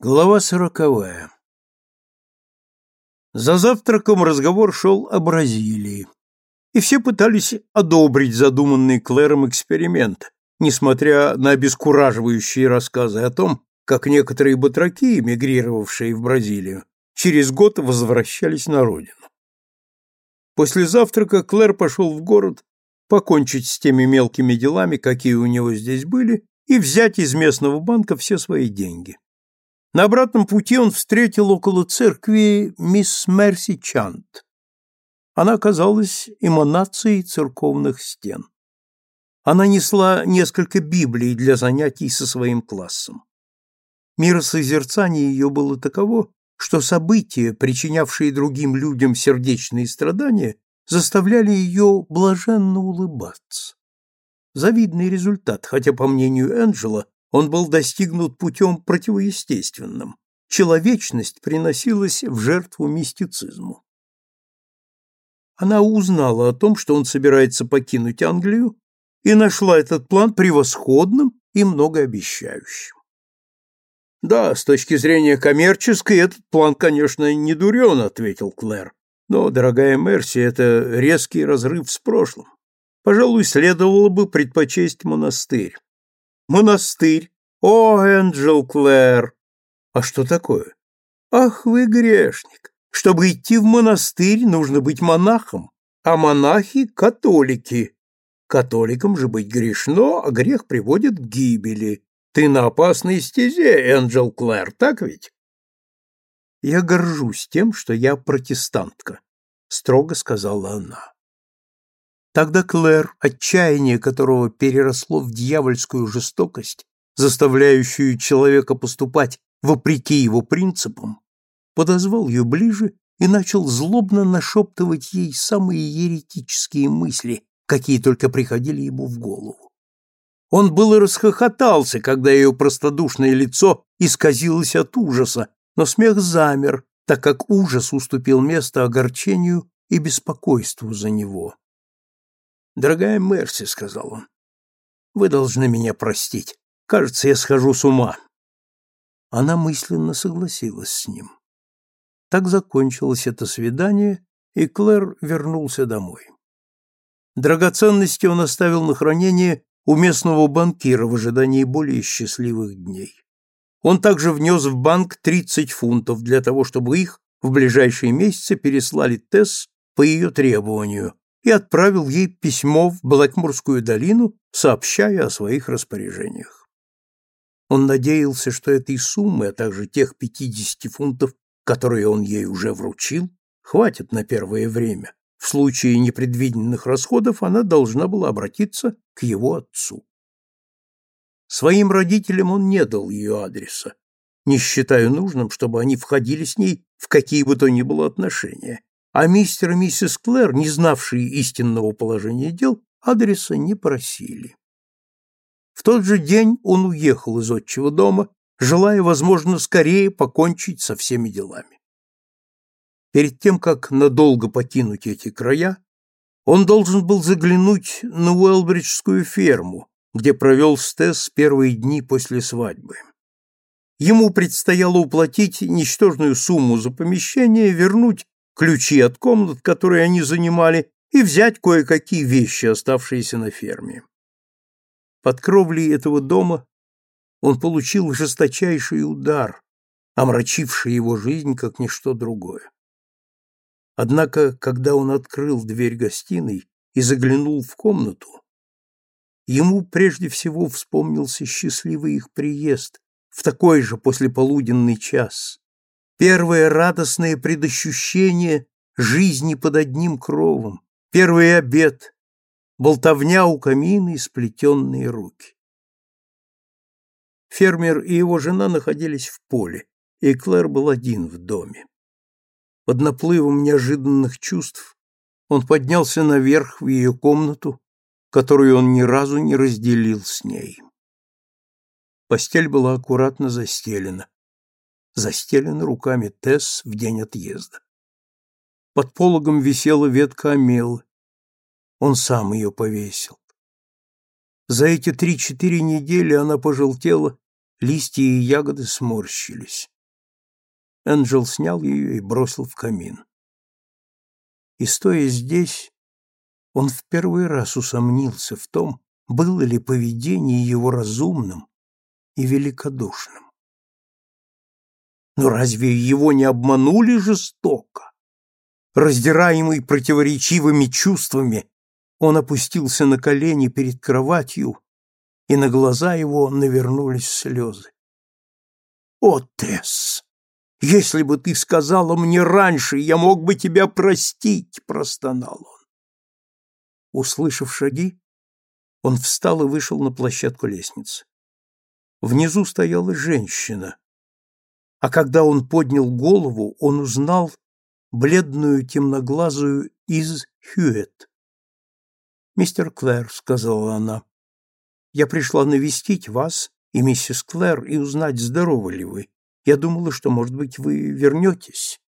Глава сороковая. За завтраком разговор шел о Бразилии, и все пытались одобрить задуманный Клэром эксперимент, несмотря на обескураживающие рассказы о том, как некоторые батраки, эмигрировавшие в Бразилию, через год возвращались на родину. После завтрака Клэр пошел в город покончить с теми мелкими делами, какие у него здесь были, и взять из местного банка все свои деньги. На обратном пути он встретил около церкви мисс Мерси Чант. Она оказалась эманацией церковных стен. Она несла несколько Библий для занятий со своим классом. Миросозерцание ее было таково, что события, причинявшие другим людям сердечные страдания, заставляли ее блаженно улыбаться. Завидный результат, хотя, по мнению Энджела, он был достигнут путем противоестественным. Человечность приносилась в жертву мистицизму. Она узнала о том, что он собирается покинуть Англию, и нашла этот план превосходным и многообещающим. «Да, с точки зрения коммерческой, этот план, конечно, не дурен», — ответил Клэр. «Но, дорогая Мерси, это резкий разрыв с прошлым. Пожалуй, следовало бы предпочесть монастырь. Монастырь. О, Энджел Клэр! А что такое? Ах, вы грешник. Чтобы идти в монастырь, нужно быть монахом, а монахи — католики. Католикам же быть грешно, а грех приводит к гибели. Ты на опасной стезе, Энджел Клэр, так ведь? Я горжусь тем, что я протестантка, строго сказала она. Тогда Клэр, отчаяние которого переросло в дьявольскую жестокость, заставляющую человека поступать вопреки его принципам, подозвал ее ближе и начал злобно нашептывать ей самые еретические мысли, какие только приходили ему в голову. Он было расхохотался, когда ее простодушное лицо исказилось от ужаса, но смех замер, так как ужас уступил место огорчению и беспокойству за него. «Дорогая Мерси», — сказал он, — «вы должны меня простить. Кажется, я схожу с ума». Она мысленно согласилась с ним. Так закончилось это свидание, и Клэр вернулся домой. Драгоценности он оставил на хранение у местного банкира в ожидании более счастливых дней. Он также внес в банк 30 фунтов для того, чтобы их в ближайшие месяцы переслали Тесс по ее требованию, и отправил ей письмо в Блэкмурскую долину, сообщая о своих распоряжениях. Он надеялся, что этой суммы, а также тех 50 фунтов, которые он ей уже вручил, хватит на первое время. В случае непредвиденных расходов она должна была обратиться к его отцу. Своим родителям он не дал ее адреса, не считая нужным, чтобы они входили с ней в какие бы то ни было отношения, а мистер и миссис Клэр, не знавшие истинного положения дел, адреса не просили. В тот же день он уехал из отчего дома, желая, возможно, скорее покончить со всеми делами. Перед тем, как надолго покинуть эти края, он должен был заглянуть на Уэлбриджскую ферму, где провел Стесс первые дни после свадьбы. Ему предстояло уплатить ничтожную сумму за помещение, вернуть ключи от комнат, которые они занимали, и взять кое-какие вещи, оставшиеся на ферме. Под кровлей этого дома он получил жесточайший удар, омрачивший его жизнь как ничто другое. Однако, когда он открыл дверь гостиной и заглянул в комнату, ему прежде всего вспомнился счастливый их приезд в такой же послеполуденный час, первое радостное предощущение жизни под одним кровом, первый обед, болтовня у камина и сплетенные руки. Фермер и его жена находились в поле, и Клэр был один в доме. Под наплывом неожиданных чувств он поднялся наверх в ее комнату, которую он ни разу не разделил с ней. Постель была аккуратно застелена застелена руками Тесс в день отъезда. Под пологом висела ветка омелы. Он сам ее повесил. За эти три-четыре недели она пожелтела листья и ягоды сморщились. Энджел снял ее и бросил в камин. И стоя здесь, он в первый раз усомнился в том, было ли поведение его разумным и великодушным. Но разве его не обманули жестоко? Раздираемый противоречивыми чувствами, он опустился на колени перед кроватью, и на глаза его навернулись слезы. «О, Тесс, если бы ты сказала мне раньше, я мог бы тебя простить!» — простонал он. Услышав шаги, он встал и вышел на площадку лестницы. Внизу стояла женщина, а когда он поднял голову, он узнал бледную темноглазую из Хьюэт. «Мистер Клэр», — сказала она, — «я пришла навестить вас и миссис Клэр и узнать, здоровы ли вы. Я думала, что, может быть, вы вернетесь».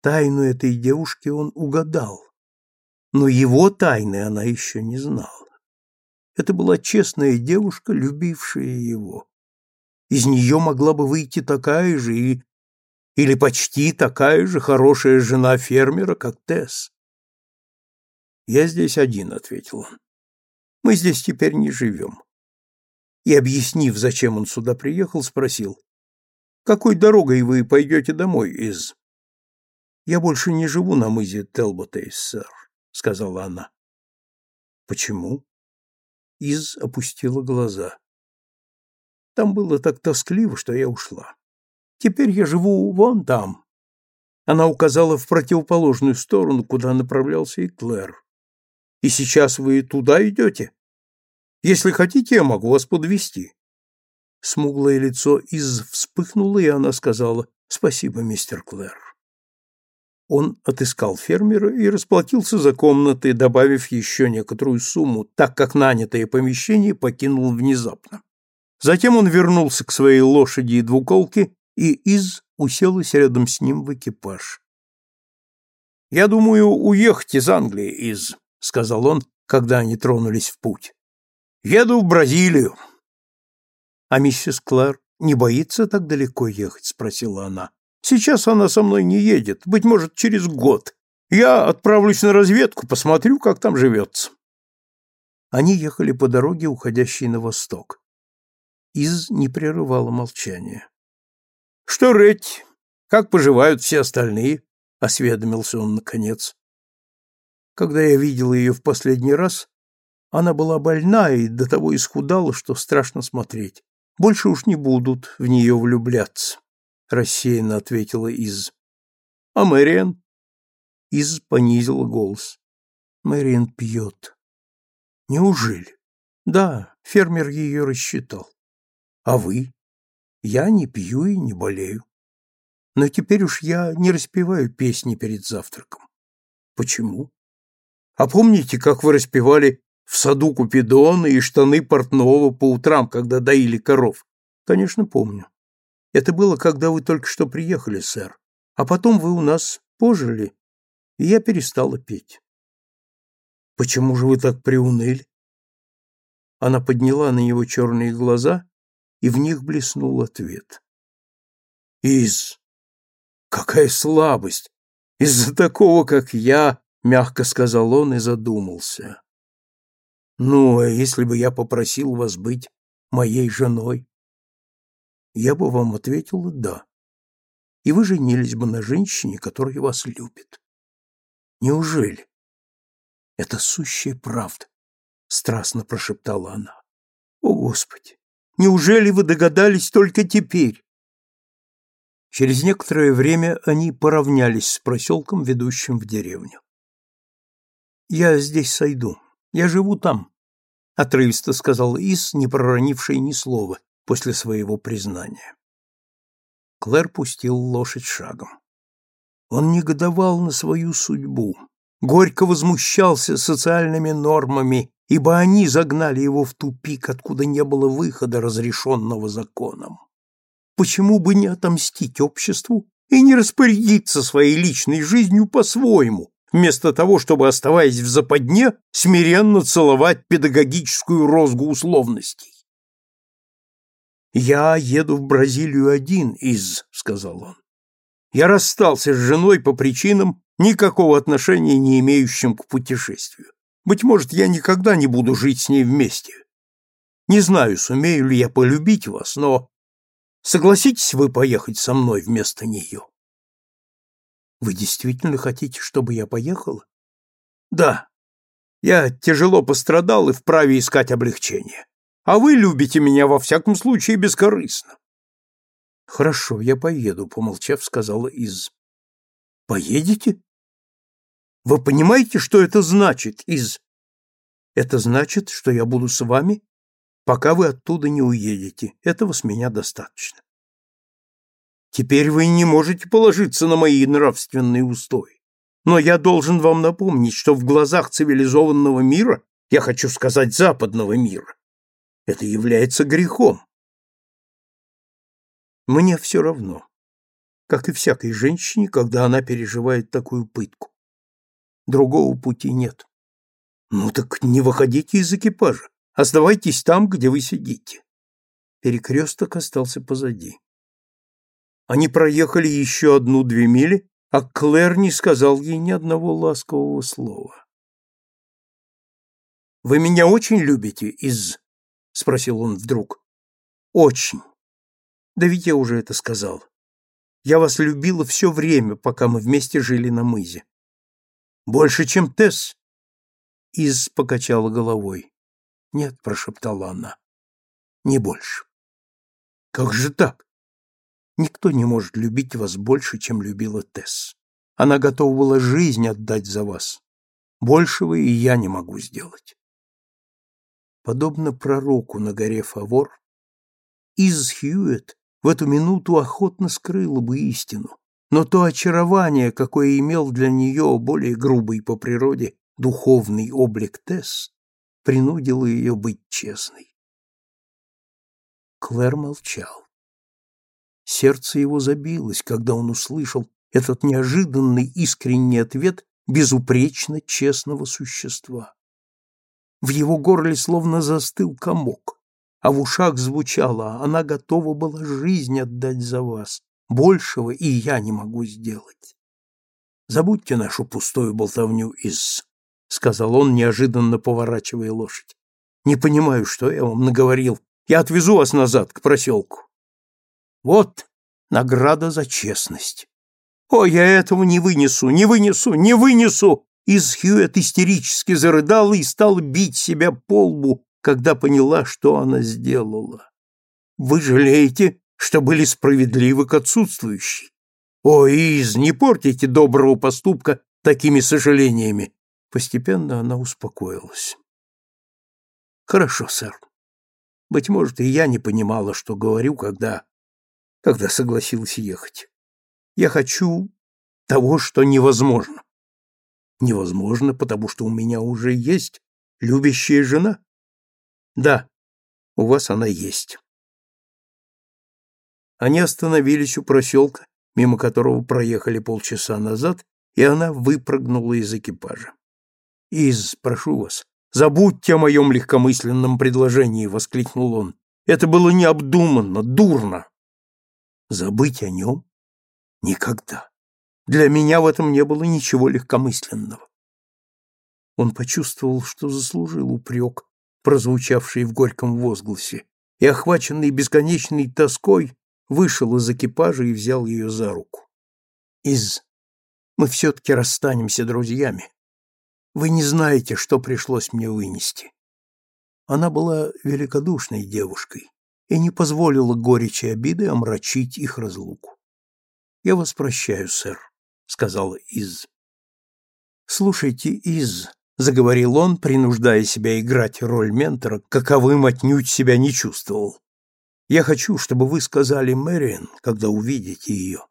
Тайну этой девушки он угадал, но его тайны она еще не знала. Это была честная девушка, любившая его. Из нее могла бы выйти такая же и... или почти такая же хорошая жена фермера, как Тесс. «Я здесь один», — ответил он. «Мы здесь теперь не живем». И, объяснив, зачем он сюда приехал, спросил, «Какой дорогой вы пойдете домой из...» «Я больше не живу на мызе Телботейс, сэр», — сказала она. «Почему?» Из опустила глаза. Там было так тоскливо, что я ушла. Теперь я живу вон там. Она указала в противоположную сторону, куда направлялся и Клэр. И сейчас вы туда идете? Если хотите, я могу вас подвести. Смуглое лицо Из вспыхнуло, и она сказала «Спасибо, мистер Клэр». Он отыскал фермера и расплатился за комнаты, добавив еще некоторую сумму, так как нанятое помещение покинул внезапно. Затем он вернулся к своей лошади и двуколке, и Из уселась рядом с ним в экипаж. «Я думаю уехать из Англии, Из», — сказал он, когда они тронулись в путь. «Еду в Бразилию». «А миссис Клэр не боится так далеко ехать?» — спросила она. Сейчас она со мной не едет, быть может, через год. Я отправлюсь на разведку, посмотрю, как там живется. Они ехали по дороге, уходящей на восток. Из не прерывала молчание. — Что, Реть, как поживают все остальные? — осведомился он наконец. Когда я видел ее в последний раз, она была больна и до того исхудала, что страшно смотреть. Больше уж не будут в нее влюбляться рассеянно ответила Из. А Мэриан? Из понизила голос. Мэриан пьет. Неужели? Да, фермер ее рассчитал. А вы? Я не пью и не болею. Но теперь уж я не распеваю песни перед завтраком. Почему? А помните, как вы распевали в саду Купидона и штаны портного по утрам, когда доили коров? Конечно, помню. Это было, когда вы только что приехали, сэр. А потом вы у нас пожили, и я перестала петь. Почему же вы так приуныли? Она подняла на него черные глаза, и в них блеснул ответ. Из, какая слабость! Из-за такого, как я, мягко сказал он и задумался. Ну, а если бы я попросил вас быть моей женой? я бы вам ответила «да». И вы женились бы на женщине, которая вас любит. Неужели? Это сущая правда, страстно прошептала она. О, Господи! Неужели вы догадались только теперь? Через некоторое время они поравнялись с проселком, ведущим в деревню. «Я здесь сойду. Я живу там», — отрывисто сказал Ис, не проронивший ни слова, после своего признания. Клэр пустил лошадь шагом. Он негодовал на свою судьбу, горько возмущался социальными нормами, ибо они загнали его в тупик, откуда не было выхода, разрешенного законом. Почему бы не отомстить обществу и не распорядиться своей личной жизнью по-своему, вместо того, чтобы, оставаясь в западне, смиренно целовать педагогическую розгу условностей? «Я еду в Бразилию один из», — сказал он. «Я расстался с женой по причинам, никакого отношения не имеющим к путешествию. Быть может, я никогда не буду жить с ней вместе. Не знаю, сумею ли я полюбить вас, но согласитесь вы поехать со мной вместо нее?» «Вы действительно хотите, чтобы я поехала?» «Да. Я тяжело пострадал и вправе искать облегчение а вы любите меня во всяком случае бескорыстно. Хорошо, я поеду, помолчав, сказала Из. Поедете? Вы понимаете, что это значит, Из? Это значит, что я буду с вами, пока вы оттуда не уедете. Этого с меня достаточно. Теперь вы не можете положиться на мои нравственные устои. Но я должен вам напомнить, что в глазах цивилизованного мира, я хочу сказать западного мира, это является грехом. Мне все равно, как и всякой женщине, когда она переживает такую пытку. Другого пути нет. Ну так не выходите из экипажа, оставайтесь там, где вы сидите. Перекресток остался позади. Они проехали еще одну-две мили, а Клэр не сказал ей ни одного ласкового слова. «Вы меня очень любите из — спросил он вдруг. «Очень. Да ведь я уже это сказал. Я вас любила все время, пока мы вместе жили на мызе. Больше, чем Тесс?» Из покачала головой. «Нет», — прошептала она, — «не больше». «Как же так?» «Никто не может любить вас больше, чем любила Тесс. Она готова была жизнь отдать за вас. Большего и я не могу сделать». Подобно пророку на горе Фавор, Из Хьюет в эту минуту охотно скрыла бы истину, но то очарование, какое имел для нее более грубый по природе духовный облик Тесс, принудило ее быть честной. Клэр молчал. Сердце его забилось, когда он услышал этот неожиданный искренний ответ безупречно честного существа. В его горле словно застыл комок, а в ушах звучало «Она готова была жизнь отдать за вас. Большего и я не могу сделать». «Забудьте нашу пустую болтовню из...» — сказал он, неожиданно поворачивая лошадь. «Не понимаю, что я вам наговорил. Я отвезу вас назад, к проселку». «Вот награда за честность». «О, я этого не вынесу, не вынесу, не вынесу!» Из Хьюэт истерически зарыдала и стала бить себя по лбу, когда поняла, что она сделала. «Вы жалеете, что были справедливы к отсутствующей? О, Из, не портите доброго поступка такими сожалениями!» Постепенно она успокоилась. «Хорошо, сэр. Быть может, и я не понимала, что говорю, когда... когда согласилась ехать. Я хочу того, что невозможно невозможно, потому что у меня уже есть любящая жена. Да, у вас она есть. Они остановились у проселка, мимо которого проехали полчаса назад, и она выпрыгнула из экипажа. «Из, прошу вас, забудьте о моем легкомысленном предложении!» — воскликнул он. «Это было необдуманно, дурно!» «Забыть о нем? Никогда!» Для меня в этом не было ничего легкомысленного. Он почувствовал, что заслужил упрек, прозвучавший в горьком возгласе, и, охваченный бесконечной тоской, вышел из экипажа и взял ее за руку. «Из... Мы все-таки расстанемся друзьями. Вы не знаете, что пришлось мне вынести». Она была великодушной девушкой и не позволила горечи обиды омрачить их разлуку. «Я вас прощаю, сэр», — сказала Из. «Слушайте, Из», — заговорил он, принуждая себя играть роль ментора, каковым отнюдь себя не чувствовал. «Я хочу, чтобы вы сказали Мэриан, когда увидите ее,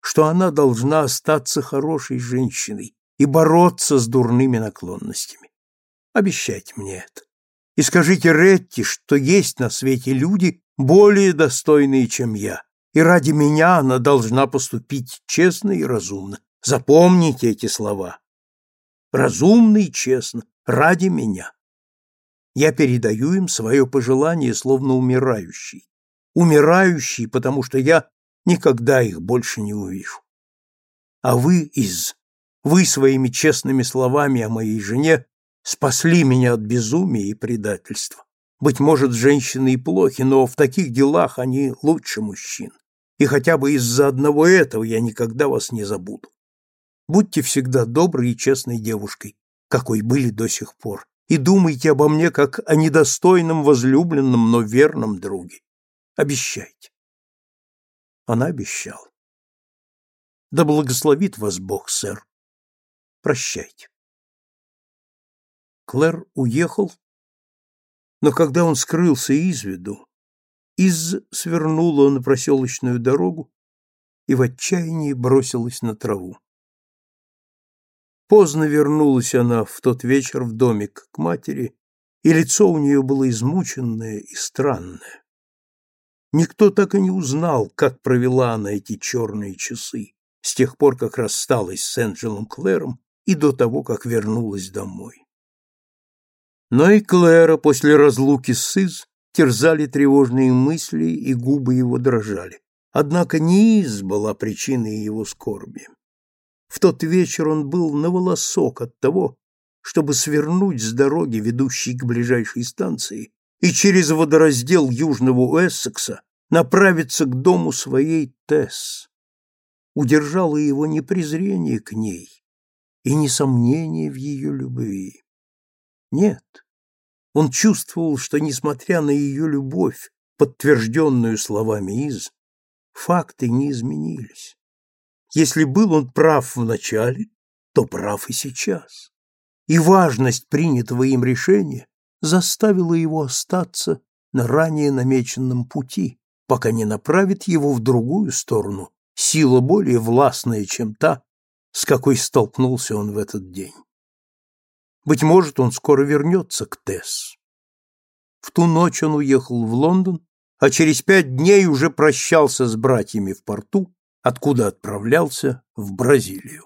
что она должна остаться хорошей женщиной и бороться с дурными наклонностями. Обещайте мне это. И скажите Ретти, что есть на свете люди более достойные, чем я, и ради меня она должна поступить честно и разумно. Запомните эти слова. Разумно и честно, ради меня. Я передаю им свое пожелание, словно умирающий. умирающий, потому что я никогда их больше не увижу. А вы, Из, вы своими честными словами о моей жене спасли меня от безумия и предательства. Быть может, женщины и плохи, но в таких делах они лучше мужчин. И хотя бы из-за одного этого я никогда вас не забуду. Будьте всегда доброй и честной девушкой, какой были до сих пор, и думайте обо мне как о недостойном возлюбленном, но верном друге. Обещайте. Она обещала. Да благословит вас Бог, сэр. Прощайте. Клэр уехал, но когда он скрылся из виду, Из свернула на проселочную дорогу и в отчаянии бросилась на траву. Поздно вернулась она в тот вечер в домик к матери, и лицо у нее было измученное и странное. Никто так и не узнал, как провела она эти черные часы, с тех пор, как рассталась с Энджелом Клэром и до того, как вернулась домой. Но и Клэра после разлуки с Сыз терзали тревожные мысли, и губы его дрожали. Однако не Из была причиной его скорби. В тот вечер он был на волосок от того, чтобы свернуть с дороги, ведущей к ближайшей станции, и через водораздел Южного Уэссекса направиться к дому своей Тесс. Удержало его не презрение к ней и не сомнение в ее любви. Нет, он чувствовал, что, несмотря на ее любовь, подтвержденную словами из, факты не изменились. Если был он прав в начале, то прав и сейчас. И важность принятого им решения заставила его остаться на ранее намеченном пути, пока не направит его в другую сторону, сила более властная, чем та, с какой столкнулся он в этот день. Быть может, он скоро вернется к Тесс. В ту ночь он уехал в Лондон, а через пять дней уже прощался с братьями в порту откуда отправлялся в Бразилию.